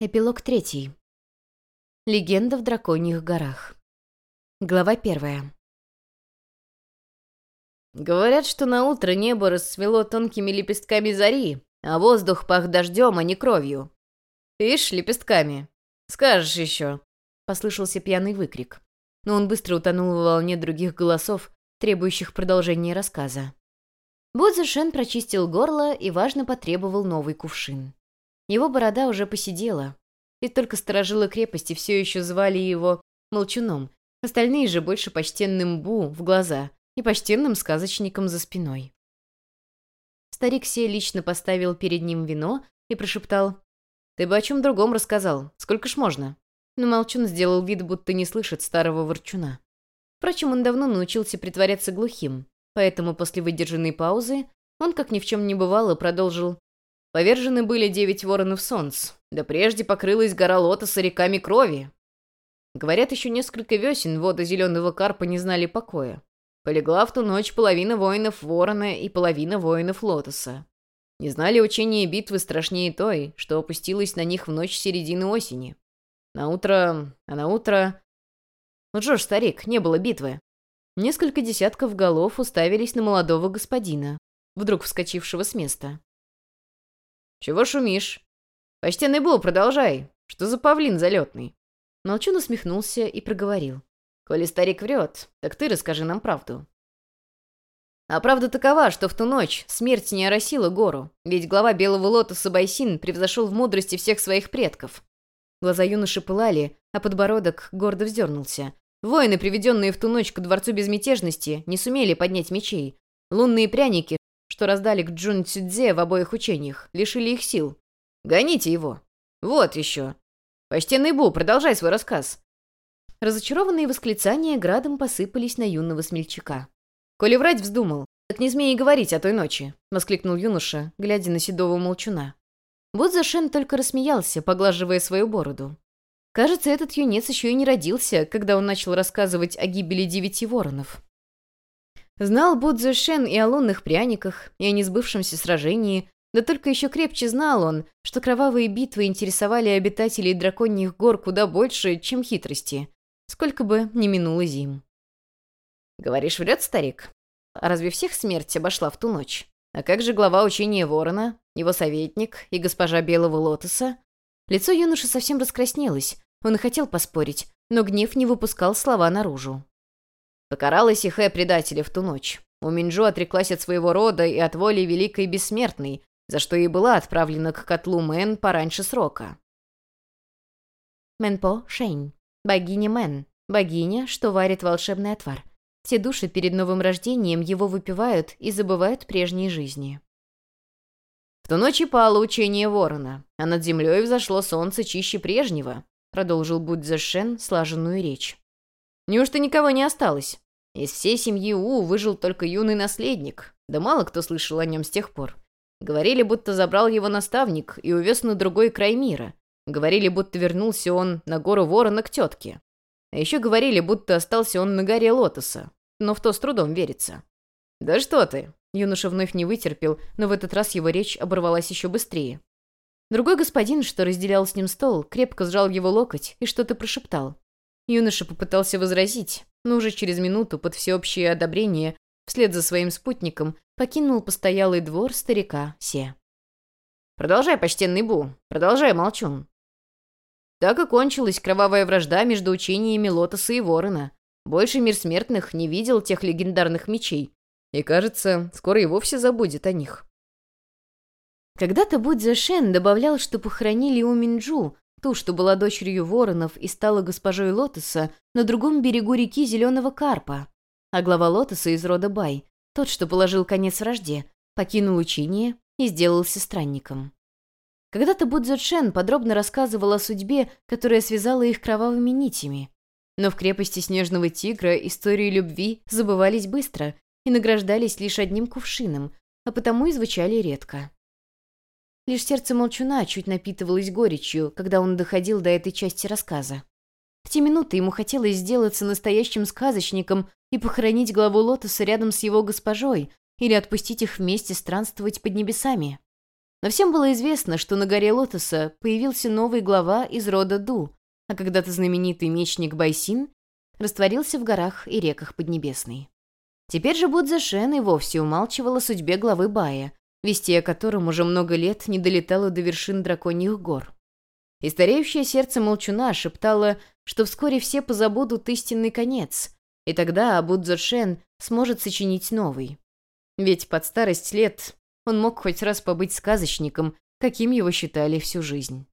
Эпилог третий. Легенда в драконьих горах. Глава первая. Говорят, что на утро небо расцвело тонкими лепестками зари, а воздух пах дождем, а не кровью. Ишь, лепестками. Скажешь еще. Послышался пьяный выкрик. Но он быстро утонул в волне других голосов, требующих продолжения рассказа. Будзишен прочистил горло и важно потребовал новый кувшин. Его борода уже посидела, и только сторожилы крепости все еще звали его Молчуном, остальные же больше почтенным Бу в глаза и почтенным сказочником за спиной. Старик Се лично поставил перед ним вино и прошептал «Ты бы о чем другом рассказал, сколько ж можно?» Но Молчун сделал вид, будто не слышит старого ворчуна. Впрочем, он давно научился притворяться глухим, поэтому после выдержанной паузы он, как ни в чем не бывало, продолжил Повержены были девять воронов солнц, да прежде покрылась гора лотоса реками крови. Говорят, еще несколько весен воды зеленого карпа не знали покоя. Полегла в ту ночь половина воинов ворона и половина воинов лотоса. Не знали учения битвы страшнее той, что опустилась на них в ночь середины осени. На утро... А на утро... Ну ж, старик, не было битвы. Несколько десятков голов уставились на молодого господина, вдруг вскочившего с места. «Чего шумишь?» «Почтенный Бу, продолжай. Что за павлин залетный?» Молчун усмехнулся и проговорил. «Коли старик врет, так ты расскажи нам правду». А правда такова, что в ту ночь смерть не оросила гору, ведь глава Белого Лотоса Байсин превзошел в мудрости всех своих предков. Глаза юноши пылали, а подбородок гордо вздернулся. Воины, приведенные в ту ночь к Дворцу Безмятежности, не сумели поднять мечей. Лунные пряники, что раздали к Джун Цюдзе в обоих учениях, лишили их сил. Гоните его. Вот еще. Почтенный Бу, продолжай свой рассказ. Разочарованные восклицания градом посыпались на юного смельчака. «Коли врать вздумал, так не смей и говорить о той ночи», — воскликнул юноша, глядя на седого молчуна. Будзашен только рассмеялся, поглаживая свою бороду. Кажется, этот юнец еще и не родился, когда он начал рассказывать о гибели девяти воронов. Знал Будзо Шен и о лунных пряниках, и о несбывшемся сражении, да только еще крепче знал он, что кровавые битвы интересовали обитателей драконьих гор куда больше, чем хитрости, сколько бы ни минуло зим. «Говоришь, врет старик? А разве всех смерть обошла в ту ночь? А как же глава учения Ворона, его советник и госпожа Белого Лотоса?» Лицо юноши совсем раскраснелось, он и хотел поспорить, но гнев не выпускал слова наружу. Покарала Сихэ предателя в ту ночь. У Минджу отреклась от своего рода и от воли Великой Бессмертной, за что и была отправлена к котлу Мэн пораньше срока. Мэнпо Шэнь. Богиня Мэн. Богиня, что варит волшебный отвар. Все души перед новым рождением его выпивают и забывают прежние жизни. В ту ночь и пало учение ворона, а над землей взошло солнце чище прежнего, продолжил Будзешен слаженную речь. Неужто никого не осталось? Из всей семьи У выжил только юный наследник, да мало кто слышал о нем с тех пор. Говорили, будто забрал его наставник и увез на другой край мира. Говорили, будто вернулся он на гору Ворона к тетке. А еще говорили, будто остался он на горе Лотоса. Но в то с трудом верится. «Да что ты!» Юноша вновь не вытерпел, но в этот раз его речь оборвалась еще быстрее. Другой господин, что разделял с ним стол, крепко сжал его локоть и что-то прошептал. Юноша попытался возразить, но уже через минуту под всеобщее одобрение вслед за своим спутником покинул постоялый двор старика Се. «Продолжай, почтенный Бу, продолжай, молчун». Так и кончилась кровавая вражда между учениями Лотоса и Ворона. Больше мир смертных не видел тех легендарных мечей. И, кажется, скоро и вовсе забудет о них. Когда-то Будзя Шен добавлял, что похоронили у Минджу, Ту, что была дочерью воронов и стала госпожой Лотоса, на другом берегу реки Зеленого Карпа. А глава Лотоса из рода Бай, тот, что положил конец вражде, покинул учение и сделался странником. Когда-то Будзо подробно рассказывал о судьбе, которая связала их кровавыми нитями. Но в крепости Снежного Тигра истории любви забывались быстро и награждались лишь одним кувшином, а потому и звучали редко. Лишь сердце молчуна чуть напитывалось горечью, когда он доходил до этой части рассказа. В те минуты ему хотелось сделаться настоящим сказочником и похоронить главу Лотоса рядом с его госпожой или отпустить их вместе странствовать под небесами. Но всем было известно, что на горе Лотоса появился новый глава из рода Ду, а когда-то знаменитый мечник Байсин растворился в горах и реках Поднебесной. Теперь же Будзешен и вовсе умалчивал о судьбе главы Бая, вести о котором уже много лет не долетало до вершин драконьих гор. И стареющее сердце молчуна шептало, что вскоре все позабудут истинный конец, и тогда Будзешен сможет сочинить новый. Ведь под старость лет он мог хоть раз побыть сказочником, каким его считали всю жизнь.